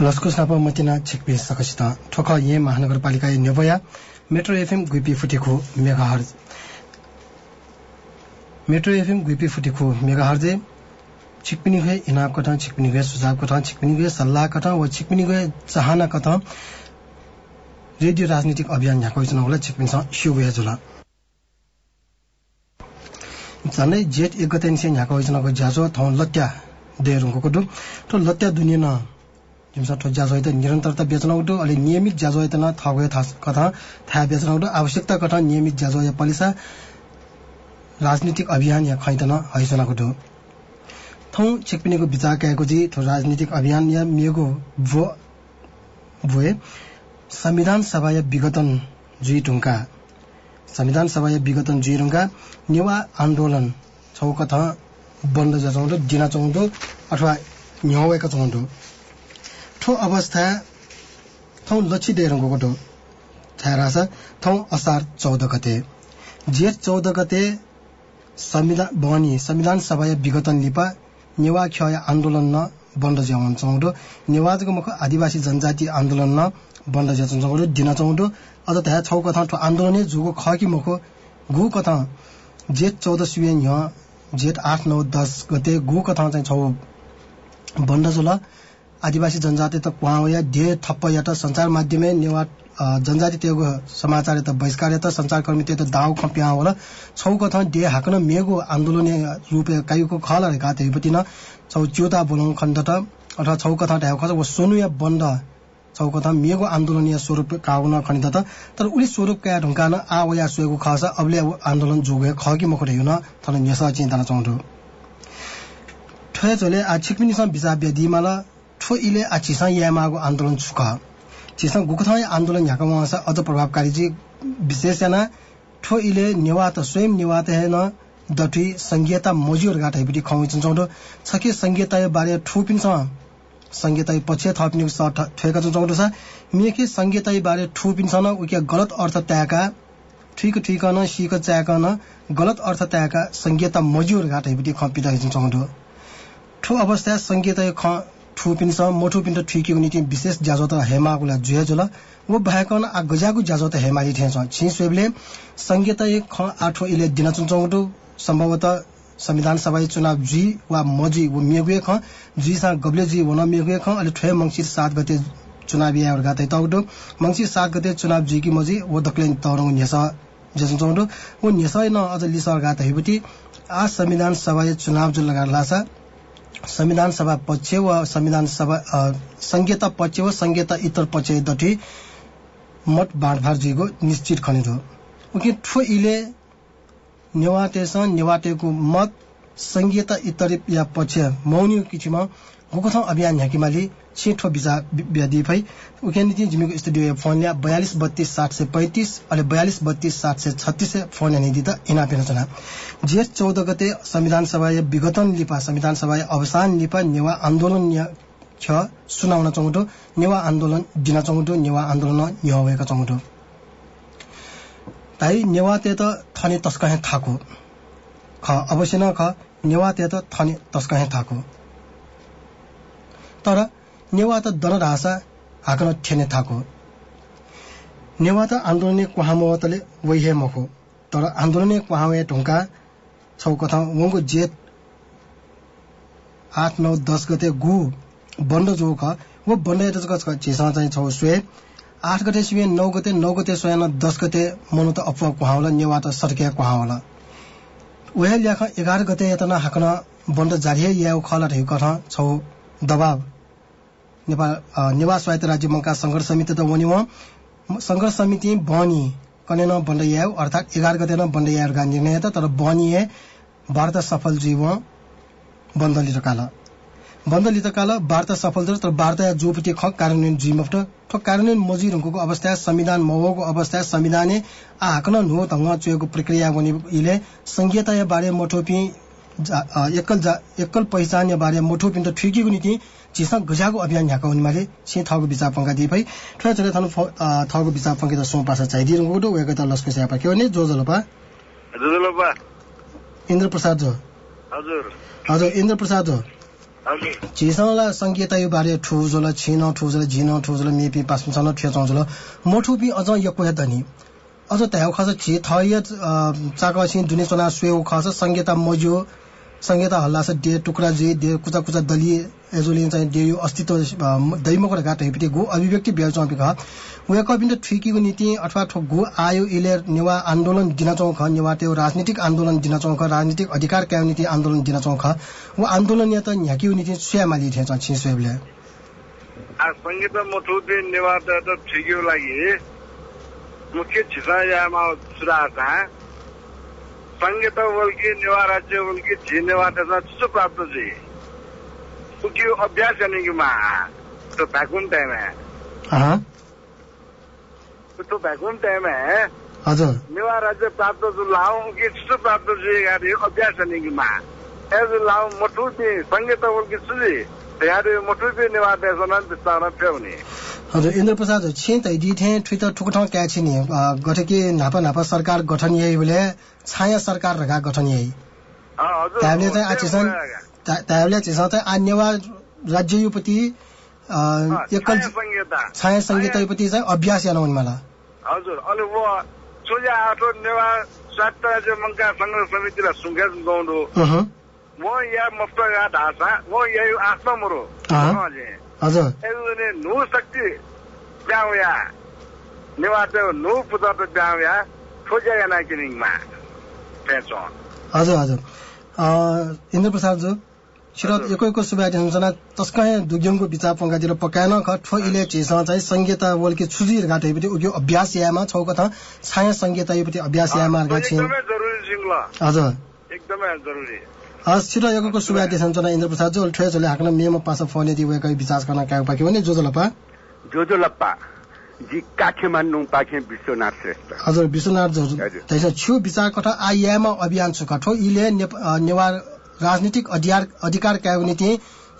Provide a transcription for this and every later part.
लस्को shop मतिना छिक्पे सकसित ठोक ये महानगरपालिका नेबया मेट्रो एफएम गुइपी फुटेको मेगाहर मेट्रो एफएम गुइपी फुटेको मेगाहर्जे छिकपिनी हुए इनाम कथा छिकपिनी हुए सुझाव कथा छिकपिनी हुए सल्लाह कथा व छिकपिनी हुए चाहना कथा रेडियो राजनीतिक अभियान यहाँ कोही होला छिकपिन्छ सिउ गए जुला झन्डै जेठ एक गते निसे यहाँ कोही जनाको ज्याजो थौ लत्या देरुङको डु तो लत्या दुनिया जिमसा ठो ज्याजो त निरन्तरता बेच्न उठो अलि नियमित ज्याजो त थगो कथा था बेच्न उठो आवश्यकता कथा नियमित ज्याजो या पलिसा राजनीतिक अभियान या खैतन हैसना कुटो थौ चेकपिनेको विचार कएको जी थो राजनीतिक अभियान या मेगो भो भोए संविधान सभा या विगतन जुई टुङ्का संविधान सभा या विगतन जुई रुङ्गा नेवा आन्दोलन छौ कथा बन्द जचाउँदो दिन चाउँदो अथवा न्याउका चाउँदो ठो अवस्था थौ लक्षी डेरङ्गो गोटो। छायरास थौ असार चौध गते। जेठ चौध गते संविधान बनी संविधान सभा विगतन लिपा नेवा क्षय आन्दोलन न बन्द ज्याउन चौडो नेवाजको मुख आदिवासी जनजाति आन्दोलन न बन्द ज्या चौडो दिन चौडो अझ त्या छौ कथा ठो आन्दोलनै जुगो ख कि मुख। गु कथा जेठ चौध सुवेन जेठ आठ नौ दस गते गु कथा चाहिँ छौ। बन्द जुल आदिवासी जनजाति त कुहावया ढे थप्प त संचार माध्यमे नेवा जनजाति तेगो समाचार त बहिष्कार त संचारकर्मी त दाउ खपिया होला। छौ कथा डे हाकन मेगो आन्दोलन रूप कायुको खल का तेपति न छौ च्युता बोलङ खण्ड त अथवा छौ कथा ढ्याउ खस वो सोनु या बन्द। छौ कथा मेगो आन्दोलन या स्वरूप काउन खनित त। तर उली स्वरूप का ढुङ्कान आ वया सुएको खस अबले आन्दोलन जोगे ख कि मखो न थन नेसा चिन्ता चौधु। ठय चले आ छिकमिनिसम बिसा बेदिमाला ठो इले आ चिसा यामागो आन्दोलन छुक चिसा गुकथा आन्दोलन याका वहां अझ प्रभावकारी जी विशेषना ठो इले नेवात स्वयं नेवात है न दठी संघीयता मोजियोर गाट हेबिटी खौ चौडो छके संघीयता बारे ठुपिन छ संघीयता पछि थपिन ठेका चौडो छ मेके संघीयता बारे ठुपिन छ न उके गलत अर्थ त्याका ठिक ठिक न सिक च्याक न गलत अर्थ त्याका संघीयता मोजियोर घाट हेबिटी खपिदा चौडो ठो अवस्था संघीयता ठुपिन्छ मोठुपिन त ठिकी नीति विशेष ज्याजो त हेमाकुला जुहे जुल वो भएकन आ गजागु ज्याजो त हेमाली ठेछ छि स्वेबले संगीत एक ख आठो इले दिन चुनचौटु सम्भवतः संविधान सभा चुनाव जी वा मजी वो मेगुए ख जी सा गब्ले जी वन मेगुए ख अले ठे मंगसिर 7 गते चुनाव और गाते तौडो मंगसिर 7 गते चुनाव जी की मजी वो दक्लेन तौरङ नेसा जसन चौडो वो नेसा न अझ लिसर गाते हेबटी आ संविधान सभा चुनाव जो लगा लासा संविधान सभा पक्ष व संविधान सभा संहिता पक्ष व संहिता इतर पक्ष दठी मत बाँडफाँड जीको निश्चित खनित हो। उकि ठो इले नेवाटेस नेवाटेको मत संहिता इतर या पक्ष मौनी किछिमा गोकथौँ अभियान ह्याकिमाली छिठो बिजा ब्यादी भई उके नीति जिमीको स्टुडियो फोन या बयालिस बत्तीस सात सय पैंतिस अहिले बयालिस बत्तीस सात सय छत्तिस फोन निधि त इना पेन जेठ चौध गते संविधान सभा विगतन लिपा संविधान सभा अवसान लिपा नेवा आन्दोलन छ सुनाउन चौटो नेवा आन्दोलन दिन चौटो नेवा आन्दोलन भएका चौटो ताई नेवा ते त थने तस्कहे थाको ख अवश्य न ख नेवा ते त थने तस्कहे थाको तर नेवा त दन रासा हाकन ठेने थाको। नेवा त आन्दोलने कुहामवतले वैहे मखो। तर आन्दोलने कुहावे ढुङ्का छौ कथा उहाँको जेठ आठ नौ दस गते गु बन्द जो ख वो बन्द छ चेसा चाहिँ छौ स्वे। आठ गते सुए नौ गते नौ गते सोयान दस गते मनु त अफवा कुहाउला नेवा त सर्किया कुहाउला। उहे ल्याख एघार गते यतना हाकन बन्द जारी या खला कथा छौ। दबाव। नेपाल स्वायत्त राज्य मङ्का संघर्ष समिति त वनि संघर्ष समिति बनी कनेन बन्डयाव अर्थात एघार गते न बन्डयाव गा निर्णय त तर बनिए वार्ता सफल जीव बन्द लिटकाल बन्द लिटकाल वार्ता सफल तर वार्ता जोपति खक कार्यान्वयन जिमफ्ट ठोक कार्यान्वयन मजिर हुनुको अवस्था संविधान महोको अवस्था संविधाने आकन नो तंग चुएको प्रक्रिया वनि इले संघीयता बारे मोठोपी एकल एकल पहिचान या बारे मोठो पिन्ट ठुकिएको नीति चिसा गुजाको अभियान ढ्याका हुनेमाले से ठाउँको विचार पङ्का दिए भाइ ठुला छोरा थानु ठाउँको विचार पङ्के त सोम पासा चाहिदिए रुङ्गो उयो त लस्को स्यापा के भने जो जलपा इन्द्र प्रसाद जो। हजुर। हजुर इन्द्र प्रसाद जो झिसौँला सङ्घीयता यो बारे ठुजोल छिन ठुजोल झिन ठुजोल मेपी पासुन छन ठेचौँजोल। मोठो पि अझ यो कोया धनी। अझ त्यहाँ खास छि थय चाक छिन दुने चना स्वेउ खस सङ्घीयता हल्ला छ डे टुक्रा जे डे कुचा कुचा दली एजोलिन चाहिँ डे यो अस्तित्व दैमको गाट हेपिटे गो अभिव्यक्ति बेल चौपि ख वे कबिन ठिकीको नीति अथवा ठो गो आयो इले नेवा आन्दोलन दिन चौख नेवा त्यो राजनीतिक आन्दोलन दिन चौख राजनीतिक अधिकार क्या नीति आन्दोलन दिन चौख। वो आन्दोलन या त न्याकी नीति सुयामाली थे चाहिँ छिस्वेबले संगीत मथुदे नेवा त ठिकीको लागि मुख्य छिसायामा सुराता संगीत नेवा बोलकी झी नेवा त्याचा चुचो प्राप्त जी। उकी अभ्यास यानी कि मा। तो भैकुम टाइम है। तो भैकुम टाइम है। हजुर। नेवा राज्य प्राप्त जो लाओ उनकी चुचो प्राप्त जी यार अभ्यास यानी कि मा। एज लाओ मठू भी संगीत बोलकी सुजी यार मठू भी नेवा देशना विस्तार फेउने हजुर इन्द्र प्रसाद छिन तै दि थे ठुत ठुकठाउँ क्या छिनि? गठके नापा नापा सरकार गठन यही बोले छाया सरकार रखा गठन यही। त्यावले चाहिँ आचिसन त्यावले चिसन चाहिँ अन्यवा राज्य युपति एकल छाया संगीत युपति चाहिँ अभ्यास यान हुन् मला। हजुर अनि वो सोजा आठो नेवा स्वास्थ्य राज्य मङ्का सङ्घ समितिलाई सुङ्गे गाउँडो म या मफ्त ढासा म यही आफ्नो मरो हजुर नु शक्ति ब्याउया नेवाटे नु पुता त ब्याउया खोज्या याना किनिङमा पेचो हजुर हजुर इन्द्र प्रसाद जो सिरत एको एको सुबाइ हुन्छना तस्कहे दुग्यङको बिचा पंगातिर पकाएन ख ठो इले चेस चाहिँ संगीत बोलके छुजी घाट हेपति उग्यो अभ्यास यामा छौ कथा छाया संगीत हेपति अभ्यास यामा गा छ एकदमै जरुरी सिंगला। हजुर एकदमै जरुरी। हस् यगको सुबा देशना इन्द्र प्रसाद जो ठे जले हाकन मेम पास फोन यदि वेकै विचार गर्न का पाके भने जो जोलपा जो जोलपा जी काठेमा नु पाखे विश्वनाथ श्रेष्ठ। हजुर विश्वनाथ जो तैसा छु विचार कथा आइएमा अभियान छु कठो इले नेवार राजनीतिक अधिकार अधिकार कायनीति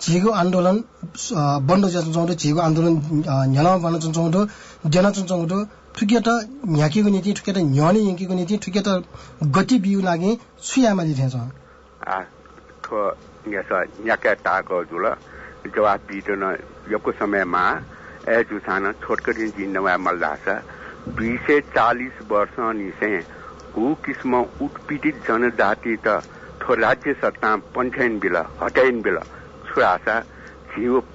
झिगो आन्दोलन बन्द चौँडो झिगो आन्दोलन बन्न चौँडो जेना चौँडो ठुके त न्याकेको नीति ठुके त न्याने यङ्कीको नीति ठुके त गति बिउ लागि सुयामा दिथेछ थो ngesa nyaka ta ko jula jawa pi to na yoko समय मा ए जुसान छोटकरी जिन नवा मल्लासा दुई सय चालिस वर्ष निसे ऊ किस्म उत्पीडित जनजाति त थो राज्य सत्ता पन्छैन बिल हटैन बिल। छुरासा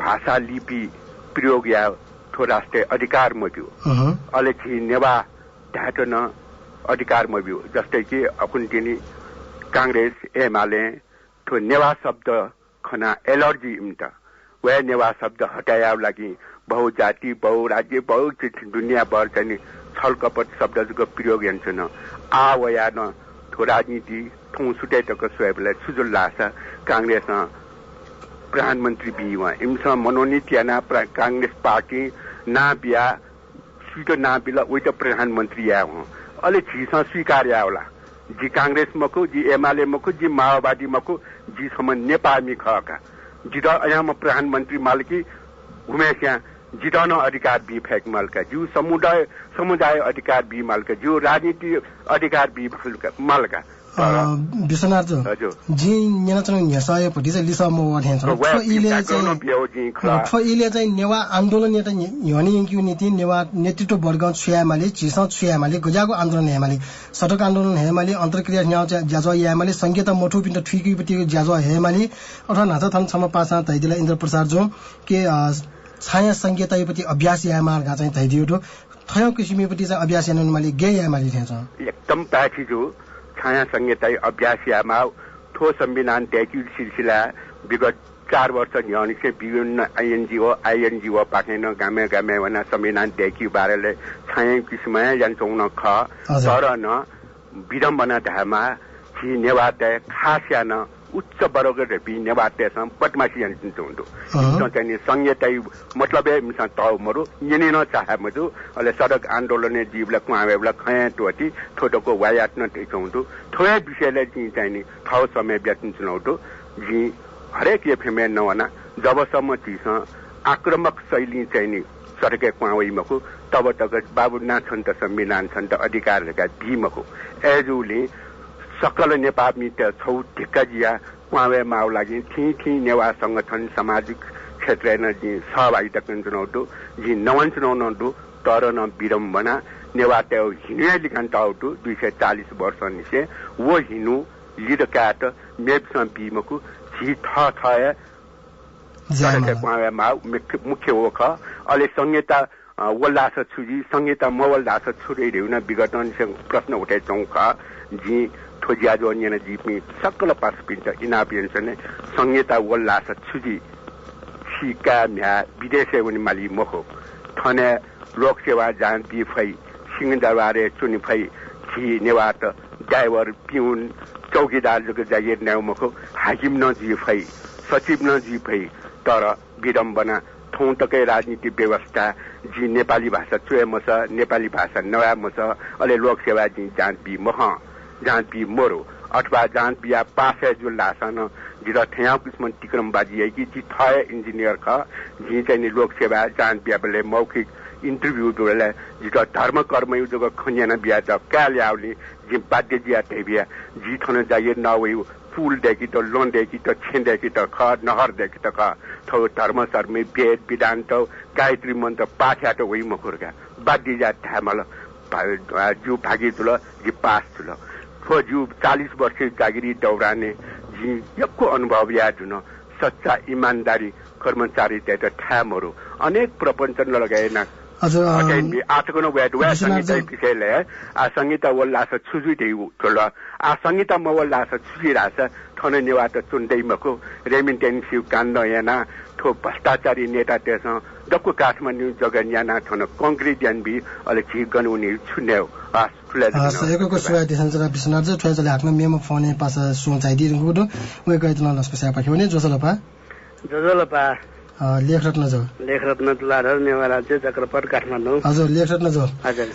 भाषा लिपि प्रयोग या थो राष्ट्रिय अधिकार मब्यो अले छि नेवा ढाटो न अधिकार जस्तै कि अकुन तिनी काङ्ग्रेस एमाले ठो नेवा शब्द खना एलर्जी इम्टा वे नेवा शब्द हटाया लागि बहुजाति बहुराज्य बहु दुनियाँभर चाहिँ छल कपट शब्दको प्रयोग हेर्छ न आ वया न ठो राजनीति ठौँ सुटाइ तक सोहेबलाई सुजुल लासा। काङ्ग्रेस प्रधानमन्त्री बि उहाँ इमसँग मनोनीत याना काङ्ग्रेस पार्टी ना बिया सुइटो ना बिला उही त प्रधानमन्त्री या हो। अलि छिसँग स्वीकार होला जी काङ्ग्रेस मको जी एमाले मको जी माओवादी मको जी सम नेपाली खका जित यहाँ म प्रधानमन्त्री मालकी उमेश यहाँ। जिताउन अधिकार बी फ्याक मालका जिउ समुदाय समुदाय अधिकार बी मालका जिउ राजनीति अधिकार बी मालका। विश्वनाथ जी नेना चाहिँ पटी चाहिँ लिसा म वाठेन छ फो इले चाहिँ फो इले चाहिँ नेवा आन्दोलन या त ह्यनि यंकि नीति नेवा नेतृत्व वर्ग छुयामाले चिस छुयामाले गजाको आन्दोलन हेमाले सडक आन्दोलन हेमाले अन्तर्क्रिया न्याउ ज्याजो यामाले संगीत मोठो पिण्ड ठुकी ज्याजो हेमाले अथवा नाचा थन छम पासा तैदिला इन्द्र प्रसाद जो के छाया संगीतपति अभ्यास यामा चाहिँ तैदियो थयो किसिमेपट्टि चाहिँ अभ्यास यानुमाले गे यामाले थिएछ एकदम पाठी जो छाया संहिता अभ्यासियामा ठो संविधान त्यागी सिलसिला विगत चार वर्ष चाहिँ विभिन्न आइएनजिओ आइएनजिओ पाकेन गामे गामे वना संविधान त्यागी बारेले छाया किसिम जान्छौँ न ख तर न विडम्बना धामा छि नेवा खास या न उच्च वर्ग बी नेवातेसँग पटमासी हुन्थ्यो। चाहिँ संहिता मतलब मिसा तौ मरु यिनी न चाहे मजु अले सडक आन्दोलन जीवलाई कुहावेला खया टोटी छोटोको वायात न हुन्थ्यो। थोरै विषयलाई ठाउँ समय व्यतीत चुनाउटो जी हरेक एफएमए नवना जबसम्म चिसँग आक्रमक शैली चाहिँ नि सडके कुहावैमको तब तक बाबुना छन् त संविधान छन् त अधिकारहरूका भीमको एजुले सकल नेपाल मित्र छौ ढिक्का जिया। क्वावे माउ लागि थी थी नेवा संगठन सामाजिक क्षेत्र सहभागिता चुनाव जी नवन चुनाव दु तर न विडम्बना। नेवा त्यो हिँडे लिखान टाउटु दुई सय चालिस वर्ष निसे वो हिँडु लिड काट मेपसँग बिमको झी थ थय मुख्य ओख अहिले संहिता वल्लास छुजी संहिता मवल्लास छुरे ढेउन विगत प्रश्न उठे चौख जी ठोजियाजो अन्य जीपी सकल पास पिन्छ इनापिन्छ संहिता वल्लास छुजी सिका म्या विदेश उनी माली मोहो। थने लोक सेवा जान बी फै सिंगदरबारे चुनि फै झी नेवात ड्राइभर पिउन चौकीदार जग जागिर न्याउमखो हाकिम न जी फै सचिव न जी फै तर विडम्बना थौँ तकै राजनीति व्यवस्था जी नेपाली भाषा चुएम छ नेपाली भाषा छ अहिले लोक सेवा जी जाँच बी मह जाँच बी मोरो अथवा जाँच बिया पास जो लासन जिर ठ्याउ किस्म टिक्रम बाजी है कि जी थय इंजीनियर ख जी चाहिँ लोक सेवा जाँच बिया बेले मौखिक इन्टरभ्यू डोले जित धर्म कर्म युजक खन्यान बिया त का ल्याउने जी बाध्य जिया बिया जी थन जाइए नवे पुल देखि त लोन देखि त छेन देखि त ख नहर त ख। धर्म सर्मे वेद विधान्त गायत्री मन्त्र पाठ्या त वही मखुरका बाध्य जा थामल जु भागी तुल जी पास तुल। थो जु चालिस वर्ष जागिरी दौराने जी यक्को अनुभव या जुन सच्चा इमान्दारी कर्मचारी त्यहाँ ठामहरू। अनेक प्रपञ्च 아저이 아트고는 외도에 상이다 비켈레 아 상이다 월라서 추주되고 돌아 아 상이다 뭐 नेवा त चुन्दै मको रेमिन्टेन सिउ 레민덴 시우 याना थो भ्रष्टाचारी नेता त्यसमा डक्कु काठमाडौँ जगन याना थन कङ्क्रिट ज्ञान बि अले छुने गर्नु नि छुन्यो सयको दिसन लस जोसलपा। लेखरत्न जो लेखरत्न तुलाधर नेवा राज्य चक्रपट काठमाडौँ हजुर लेखरत्न जो हजुर।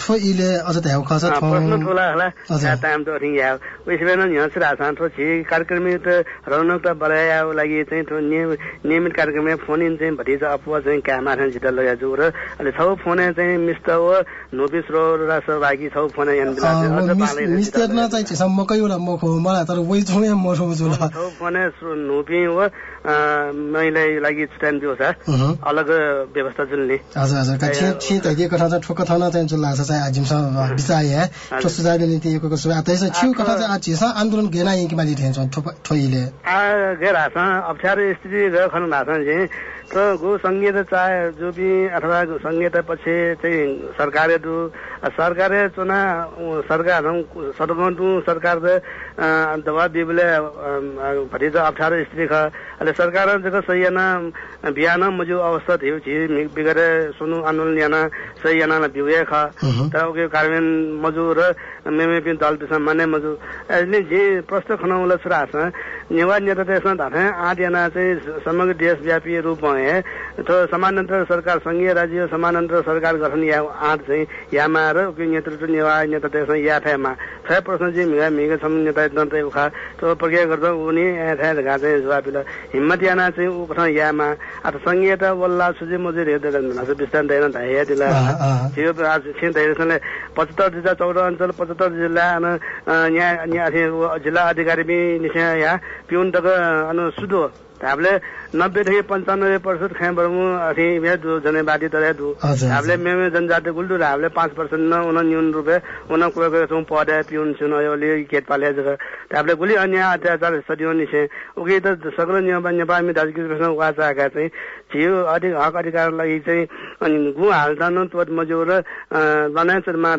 ठो इले अझ त खस प्रश्न ठोला होला। ताम तो थिङ या उइसबे न न्यस रासा ठो छि। कार्यक्रम त रौनक त बढाया लागि चाहिँ ठो नियमित कार्यक्रम फोन इन चाहिँ भतिजा अपुवा चाहिँ कामा चाहिँ जिता लया जो र। अहिले छौ फोन चाहिँ मिस्ट व नोबिस रो र सहभागी छौ फोन यान मिस्टर न चाहिँ छ मकै होला मखो मलाई तर वइ छौ या मरो जुल छौ फोन नोबी व महिला लागि दियो छ अलग व्यवस्था जुल्ने हजुर हजुर। छि छि त के कथा ठोक थाना चाहिँ जुल्ला छ चाहिँ आजिम छ बिचाय है। ठो सुझाव नीति एको सुवा तैस छिउ कथा चाहिँ आछि छ आन्दोलन गेना यिन कि माली ठेन्छ ठोइले। आ गेरा छ अप्ठ्यारो स्थिति गयो खन भाषण चाहिँ र गो सङ्गीत चाहे जो भी अथवा सङ्गीत पछि चाहिँ सरकारे दु सरकारे चुना सरकार सदगन्तु सरकार दवा दिबले भटिज अप्ठ्यारो स्थिति ख। अहिले सरकार जग सही न बिहान मजु अवस्था थियो छि बिगरे सुनु आन्दोलन याना सही याना बिउए ख। त ओके मजु र मेमे पिन दल पिस माने मजु। अहिले जे प्रश्न खनाउला सुरा छ नेवा नेता त्यसमा धाथे आठ याना चाहिँ समग्र देशव्यापी रूपमा है। तो समानान्तर सरकार संघीय राज्य समानान्तर सरकार गठन या आठ चाहिँ यामा र नेतृत्व नेवा नेता त्यसमा या थायमा थाय प्रश्न चाहिँ मिगा मिगा छम नेता दन्त उखा। तो प्रक्रिया गर्दा उनी घा चाहिँ जवाबिल हिम्मत याना चाहिँ कथा यामा। अथ संघीयता वल्ला सुजे मजे हेर्दै गर्नु विस्तार दैन धाय दिला। थियो आज छिन दैसले पचहत्तर जिल्ला चौध अञ्चल पचहत्तर जिल्ला यहाँ यहाँ जिल्ला अधिकारी पनि निश्चय यहाँ पिउन तक अनु सुदो। हामीले नब्बेदेखि पन्चानब्बे पर्सेन्ट खाए बरमु अथी दु जने बाटी तरे दु हामीले मेमे जनजाति गुल्डु हामीले पाँच पर्सेन्ट न उन न्यून रुपे उन कुवे कुवे तुम पदे पिउन छुन योले खेत पाले हामीले गुली अन्य अत्याचार सदियो निसे उगे त सगलो नेपालमी दाजुकी प्रश्न वाचा आएका चाहिँ छियो अधिक हक अधिकार लागि चाहिँ अनि गु हाल्दैन तोत मजो र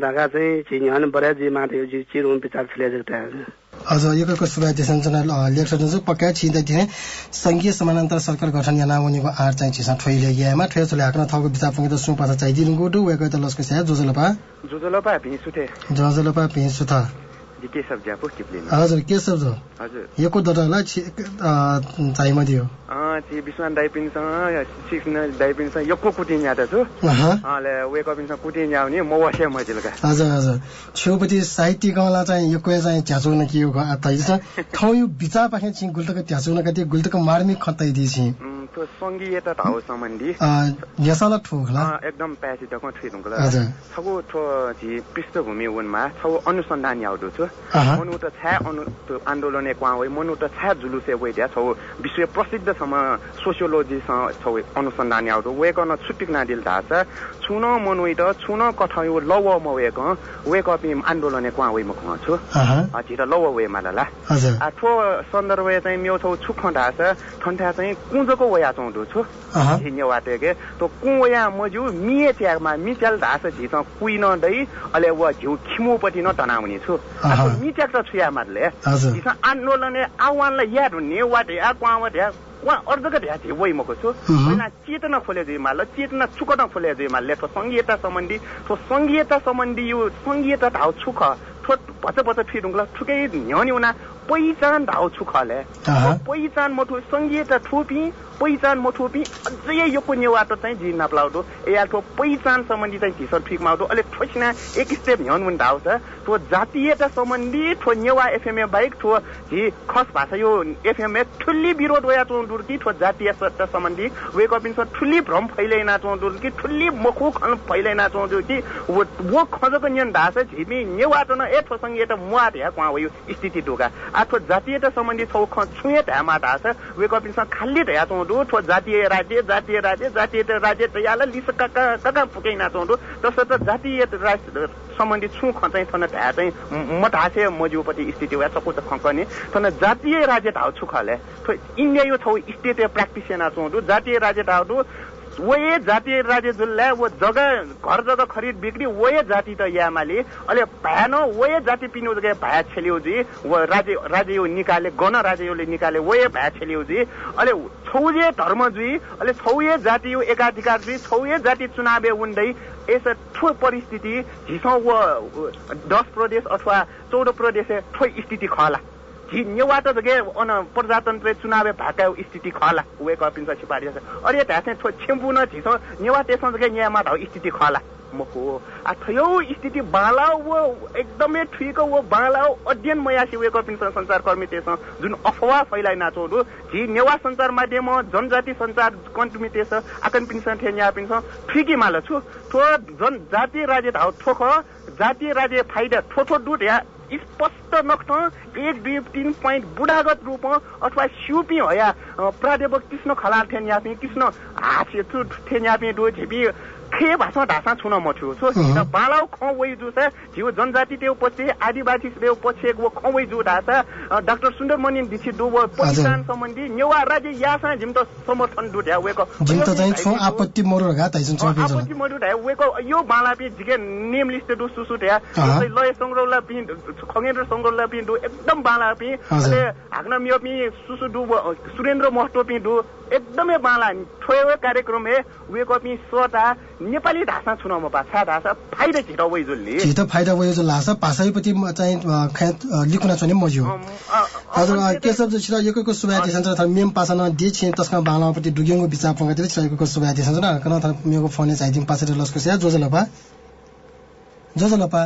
ढाका चाहिँ छिन बरे जी माथि जी चिरुन पिचार छले जगता हजुर यो सुभाष देशञ्चना लेख्छ जो पक्का छिँदै थिएँ संघीय समानान्तर सरकार गठन या नामुनिको आर चाहिँ छिसा ठोइले यामा ठोय चले हाक्न थको बिचा पुगे सु पासा चाहिँ दिनुको डु वेको त लस्को स्या जोजलपा। जोजलपा भिसुथे जोजलपा भिसुथा केशव किप्लिन हजुर केशव जो हजुर यको दटालाई चाहिँ मदियो छि विश्वान दाइपिनसँग सिक्न दाइपिनसँग यको कुटिन याता छु अले वेक अपिनसँग कुटिन याउने म वसे मजिलका हजुर हजुर छेउपट्टि साहित्य गाउँला चाहिँ यको चाहिँ झ्याचो न के हो आता छ ठाउँ यो बिचा पाखे छि गुल्तक झ्याचो न कति गुल्तक मार्मी खतै दिछि त्यो सङ्घीयता धाउ सम्बन्धी यसाला एकदम प्यासी दको छगु ठो झि पृष्ठभूमि उनमा छगु अनुसन्धान याउदु छु मनु त छा अनु आन्दोलन क्वा होइ मनु त छा जुलुसे वइ द्या छौ विश्व प्रसिद्ध सम सोसियोलोजी छौ अनुसन्धान याउदु वेक न छुटिक नादिल धाछ छुन मनुइ त छुन कठयो लव म वेक वेक अपि आन्दोलन क्वा होइ म छु झि त लव वे माला आ ठो सन्दर्भ चाहिँ म्यो छौ छुख धाछ ठन्ठा चाहिँ कुँजोको वया चौधु छु। झिन्यो वाटे के? तो कुया मजु मिए च्यागमा मिच्याल धास झिस कुइन दै अले व झिउ खिमुपट्टि न तनाउने छु। मिच्याक त छुया मारले झिस आन्दोलनले आह्वानलाई याद हुने वाटे आ क्वा वाटे उहाँ अर्धको ढ्या थियो वही मको छु होइन चेतना खोले जुइ माल चेतना चुकन खोले जुइ माल थो सङ्घीयता सम्बन्धी सङ्घीयता सम्बन्धी यो सङ्घीयता धाउ छुख थो भच भच फिरुङ्ला ठुकै न्याउनी उना पहिचान धाउ छुखले पहिचान मठु सङ्घीयता ठुपी पहिचान मठुपी अझै यो पुण्य वाटो चाहिँ जी नाप्लाउदो ए यार पहिचान सम्बन्धी चाहिँ झिसर ठिकमा आउँदो अहिले ठोसिना एक स्टेप ह्याउनु पनि धाउँछ ठो जातीयता सम्बन्धी ठो नेवा एफएमए बाहेक ठो झि खस भाषा यो एफएमए ठुल्ली विरोध वया चौँ कि ठो जातीय सत्ता सम्बन्धी वेक अप ठुल्ली भ्रम फैलाइना चौँ कि ठुल्ली मखु खन फैलाइना चौँ कि वो खजको नियन धाछ झिमी नेवाटो न ए ठो सङ्घीयता मुवा ध्या कुवा हो यो स्थिति ढोका आठो जातीयता सम्बन्धी छौ छुए ढ्यामा धाछ वेक अप खाली ढ्या चौँडु ठो जातीय राज्य जातीय राज्य जातीय राज्य तयाला लिस कका फुकै नाचौँडु तसर्थ जातीय राज्य सम्बन्धी छु खचाइ थन ढ्या चाहिँ मठासे मजुपट्टि स्थिति वा सपोज खङ्कने थन जातीय राज्य ढाउ छु खले इन्डिया यो छौ स्टेट प्र्याक्टिस नाचौँडु जातीय राज्य ढाउ वये जातीय राज्य जुल्ला वो जग्गा घर जग्गा खरिद बिक्री वये जाति त यामाले। अहिले भएन वये जाति पिनु जग्गा भाया छेलियो जी। व राज्य राज्य यो निकाले गण राज्य योले निकाले वये भाया छेलियो जी। अहिले छौजे धर्म जुई अहिले छौए जाति यो एकाधिकार जुई छौए जाति चुनावे उन्दै यस ठो परिस्थिति झिसौँ व दस प्रदेश अथवा चौध प्रदेश ठो स्थिति खला झि नेवाट जगे अन प्रजातन्त्र चुनाव भाका स्थिति खला। वे कपिन्छ सिपारी अरे त्यहाँ चाहिँ छेम्पु न झिसो। नेवा त्यसमा जगे न्यायमा धाउ स्थिति खला। मको आ थयो स्थिति बालाउ वो एकदमै ठिक वो बालाउ अध्ययन मयासी वे कपिन्छ सञ्चारकर्मी त्यसमा जुन अफवाह फैलाइ नाचोडु झि नेवा सञ्चार माध्यम जनजाति सञ्चार कन्टुमी त्यस आकन पिन्छ थे न्या पिन्छ ठिकी माल छु। ठो जन जातीय राज्य धाउ ठोख जातीय राज्य फाइदा ठोठो डुट या स्पष्ट नक्ट एक दुई तिन पोइन्ट बुढागत रूप अथवा सिउपी हया प्राध्यापक कृष्ण खलाल यापी कृष्ण थेन यापी डो झेपी खे भाषा ढाँसा छुन म छु। सो बालाउ ख वै जु छ झिउ जनजाति त्यो पछि आदिवासी देव पछि वो ख जु ढाँसा। डाक्टर सुन्दर मनि दीक्षित दु पहिचान सम्बन्धी नेवा राज्य यासा झिम त समर्थन दु ढ्या वेको आपत्ति मोरु घा ताइसन छ आपत्ति मोरु ढ्या वेको यो बाला पि झिके नेम लिस्ट दु सुसु ढ्या लय संग्रहला पि खगेन्द्र संग्रहला पि दु एकदम बाला पि। अले हाग्न मियो पि सुसु दु सुरेन्द्र महतो पि दु एकदमै बाला। ठोयो कार्यक्रम हे वेको पि सोटा नेपाली भाषा छुनाउनु भाषा भाषा फाइदा छिटो वैजुलले? छिटो फाइदा वैजुल भाषा पासाइपट्टि चाहिँ लिखुन छने मज्यो हजुर के सब छिटो एकको सुबाति सञ्चार थर मेम पासन दे छि तस्का बालापट्टि डुगेंगो बिचा पंगा दिले छिटो सुबाति सञ्चार कन थर मेको फोन चाहिँ पासेर लस्को स्या जोजलपा जोजलपा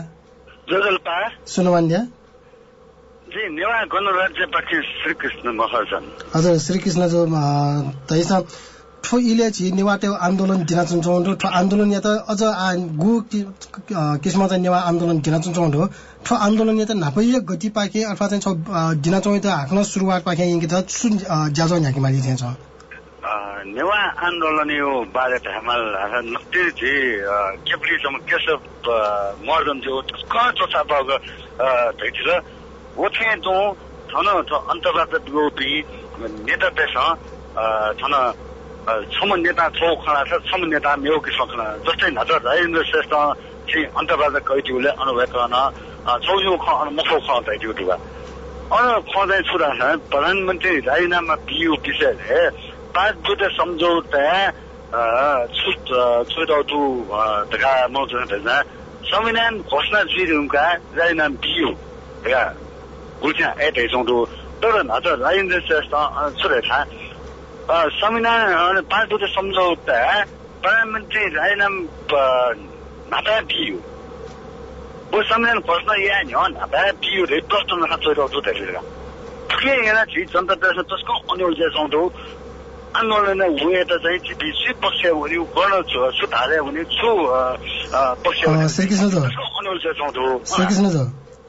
जोजलपा सुनवान्या नेवा श्रीकृष्ण महाजन। हजुर श्रीकृष्ण जो तैसा ठो इले छि नेवाटे आन्दोलन दिन चुन्छौँ ठो आन्दोलन या त अझ गु किस्म चाहिँ नेवा आन्दोलन दिन चुन्छौँ ठो आन्दोलन या त नापैय गति पाके अथवा चाहिँ छ दिन चौँ त हाक्न सुरुवात पाके यिनके त सुन ज्याजो न्याकी माली थिएछ। नेवा आन्दोलन यो बारे त हमाल नक्ति जी केपली केशव मर्दन जो कहाँ चोचा पाग धैथिल ओथे तो थन अन्तर्राष्ट्रिय दुगोपी नेता पेस थन छम नेता छौ खडा छ छम नेता मेउ किस्म खडा जस्तै नजर राजेन्द्र श्रेष्ठ चाहिँ अन्तर्राष्ट्रिय कैटीले अनुभवकन छौजु ख मखौ ख दैटिउ दुवा अन ख चाहिँ छुरा छ प्रधानमन्त्री राजीनामा पियु विषयले पाँच बुध सम्झौता छुट छुटौटु धका मौजन भेजना संविधान घोषणा जिरुका राजीनामा धका गुल्छा ए दैजौँ तर नजर राजेन्द्र श्रेष्ठ संविधान पाँच सम्झौता प्रधानमन्त्री वो संविधान प्रश्न yana chi जनता आन्दोलन त चाहिँ पक्ष हुने सुधारे हुने छु पक्ष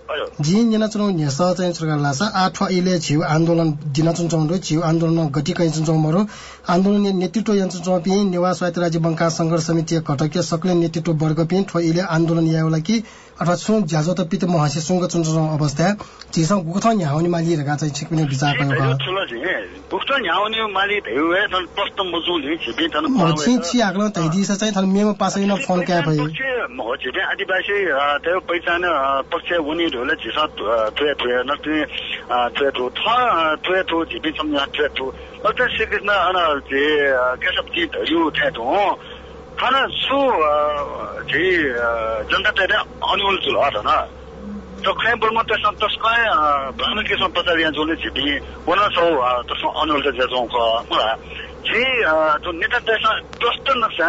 चाहिँ चौधो जिन जना चुनाव न्यासा चाहिँ सरकार लासा आठ इले छिउ आन्दोलन दिन चुनचौँ छिउ आन्दोलन गति कै चुनचौँ मरो आन्दोलन नेतृत्व यन चुनचौँ पि नेवा स्वायत्त राज्य बंका संघर्ष समिति घटकीय सक्ले नेतृत्व वर्ग पि ठो इले आन्दोलन यावला कि अथवा सुङ ज्याजो त पित महसे सुङ चुनचौँ अवस्था गुथ न्याउनी माली रगा चाहिँ छिकपिने विचार कयो गुथ न्याउनी माली धेउ है तन प्रश्न मजु ले छिबे तन छि छि आग्लो तैदी स चाहिँ थन मेमो पासै न फोन क्या भई म छिबे आदिवासी त्यो पहिचान पक्ष हुने ढोले छिसा तुए तुए न तुए तुए तु थ तुए तु छिबे सम्झा तुए तु अत श्रीकृष्ण अन जे केशव जी धयु थे तो थाना सु जे जनता तेरे अनुल जुल न तो खै बोलमा त्यसमा तस्कै भ्रमण केसमा पचार यहाँ जोले छिपी वन सौ त्यसमा अनुल त क मलाई जे जो नेता त्यसमा प्रष्ट नक्सा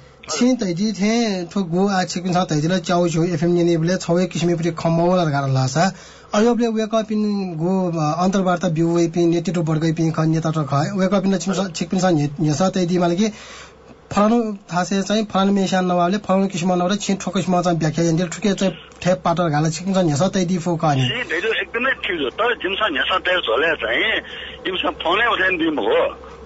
छेउ एफएम लिने पिँदैन च्याउ छेउ एफएम लिने पिँ जिमसाला यो साफा फिल्म ज्ञान चलाउँदो खै ठाउँ क्लियर म होला स्पष्ट म होला तो नेता त्यसमा फटा श्रीकृष्ण जो श्रीकृष्ण जो छिन तैजी थे थो गो आ छिकिन छ तैजिला चाउ छु एफएम ने नेबले छवे किसिमे परि खमौला गार लासा। अयोबले वेक अप इन गो अन्तर्वार्ता बिउ पिन नेतृत्व वर्ग पिन ख नेता त ख वेक अप इन छिकिन छ नेसा तैदी मालकी फलानु थासे चाहिँ फलानु मेसा नवाले फलानु किसिम नवाले छिन चाहिँ व्याख्या ठुके चाहिँ पाटर घाला छिकिन छ नेसा तैदी फो कानी एकदमै ठिक तर झोले चाहिँ? फोनै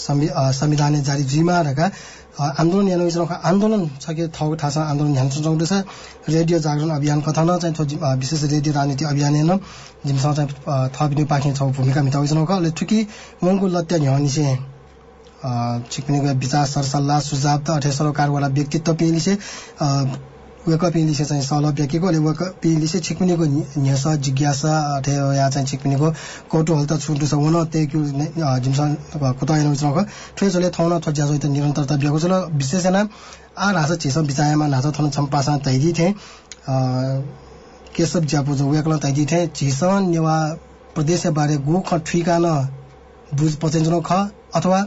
संविधान जारी जिमा रका आन्दोलन विचार आन्दोलन छ कि ठाउँ थाहा छ आन्दोलन ध्यान चलाउँदैछ रेडियो जागरण अभियान कथा न चाहिँ विशेष रेडियो राजनीति अभियान हेर्न जिमसँग चाहिँ थपिने पाख्ने छ भूमिका विचार अहिले ठुकी मङ्गु लत्या ह्यानिसे छिक्ने विचार सरसल्लाह सुझाव त अठे सरोकारवाला व्यक्तित्व पिलिसे वेकपिलीसे चाहिँ सल ब्याकेको अहिले वेकपिलीसे छिक्पिनीको न्यस जिज्ञासा अथे या चाहिँ छिक्पिनीको कौतूहल त छुटु छ हुन त्यही क्यु जिमसा कुता हेर्नु चलक ठुलो थौन थज्या त निरन्तरता ब्याको चल विशेषण आ रास छिसम बिचायमा नाच थन छम्पासा तैदी थे केशव ज्यापु जो वेकल तैदी थे झिसन नेवा प्रदेश बारे गो ख ठिकान बुझ पचेन्जनो ख अथवा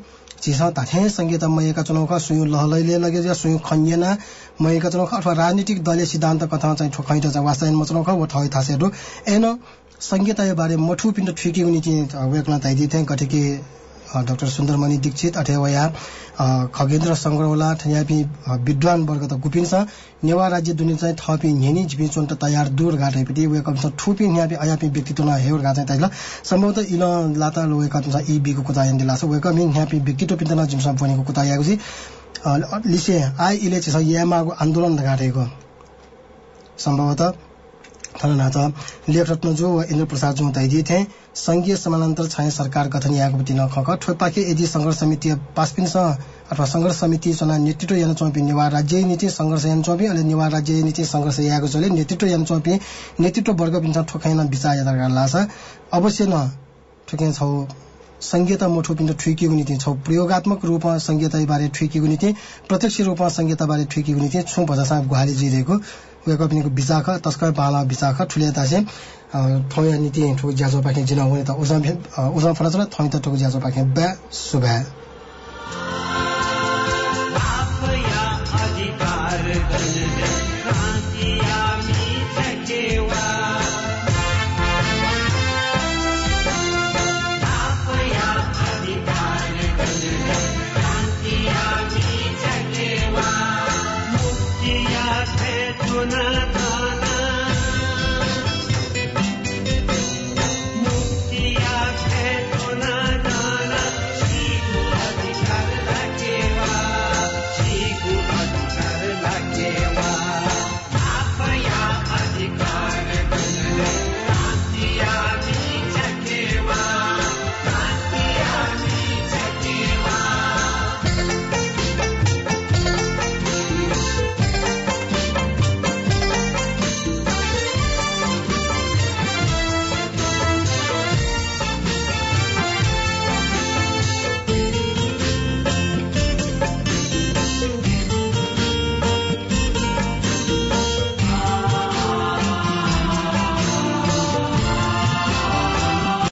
चिसा ताथे संगीत मयका चुनाव सुयु लहलैले लगे या सुयु खन्यना। मयका चुनाव अथवा राजनीतिक दलीय सिद्धान्त कथा चाहिँ ठोखैट चाहिँ वास्तव मचुनाव व ठै थासेहरू। एन संगीत बारे मठु पिण्ड ठिकी उनी चाहिँ वेकना ताइदी थे कठिकी डाक्टर सुन्दरमणि दीक्षित अठेवया खगेन्द्र सङ्ग्रौला ठन्यापी विद्वान वर्ग त गुपिन छ। नेवा राज्य दुनि चाहिँ थपी झेनी झिपी चोन्ट तयार दूर घाटेपति वे कम ठुपी न्यापी अयापी व्यक्तित्व न हेउर घाचाहिँ ताइल। सम्भवत इल लाता लो वेकम छ ई बीको कुता यन्दि लास वेकम इन न्यापी व्यक्तित्व पिन्तन जिमसा बनेको कुता यागु जी लिसे आइ इले चाहिँ यामाको आन्दोलन घाटेको। सम्भवतः थननाथ लेखरत्न जो व इन्द्र प्रसाद जो तैदी थे संघीय समानान्तर छाया सरकार गठन यागु दिन खक ठोपाके यदि संघर्ष समिति पासपिन अथवा संघर्ष समिति चना नेतृत्व यान चौपी नेवार राज्य नीति संघर्ष यान चौपी अहिले नेवार राज्य नीति संघर्ष यागु चले नेतृत्व यान चौपी नेतृत्व वर्ग पिन्छ ठोकाइन विचार यादा लास अवश्य न ठुके छौ। संहिता मुठो पिण्ड ठुकिएको नीति छौ। प्रयोगात्मक रूपमा संहिता बारे ठुकिएको नीति प्रत्यक्ष रूपमा संहिता बारे ठुकिएको नीति छु भजासा गुहाली जिरेको वेकपिनीको बिचाख तस्कर बाला बिचाख ठुले तासे थोया नीति ठुक ज्याजो पाखे जिना हुने त उसा उसा फला थोइ त ठुक ज्याजो पाखे बे सुबह